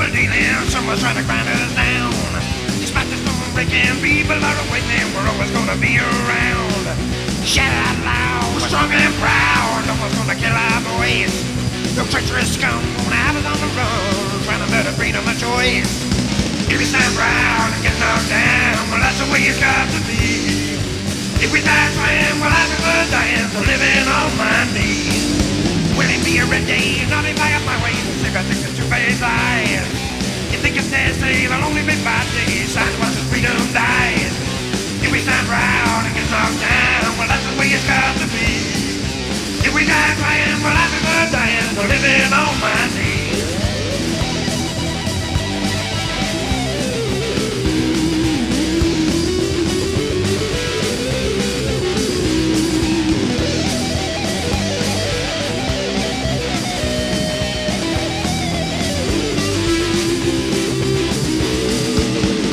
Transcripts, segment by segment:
People dealing, someone's trying to grind us down. Despite the storm breaking, people are awakening. We're always gonna be around. Shout out loud, we're strong and proud. No one's gonna kill our boys. No treacherous scum gonna have us on the run, trying to murder freedom of choice. If we stand proud and get knocked down, well that's the way it's got to be. If we die trying, well I prefer dying to living on my knees. Will it be a red day? Not if I have my way.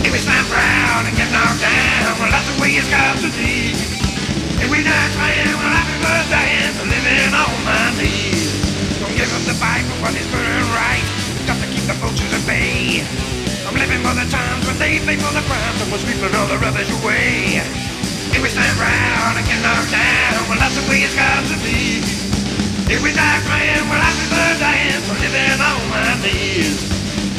If we stand proud and get knocked down, the way it's got to be. The fight for what is and right. Got to keep the vultures at bay. I'm living for the times when they pay for the crimes and we're sweeping all the rubbish away. If we stand proud and get knocked down, well that's the way it's got to be. If we die crying, well I prefer dying to living on my knees.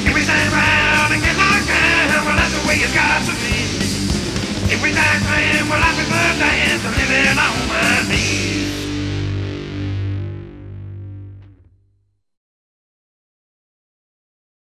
If we stand proud and get knocked down, well that's the way it's got to be. If we die crying, well I prefer dying to living on.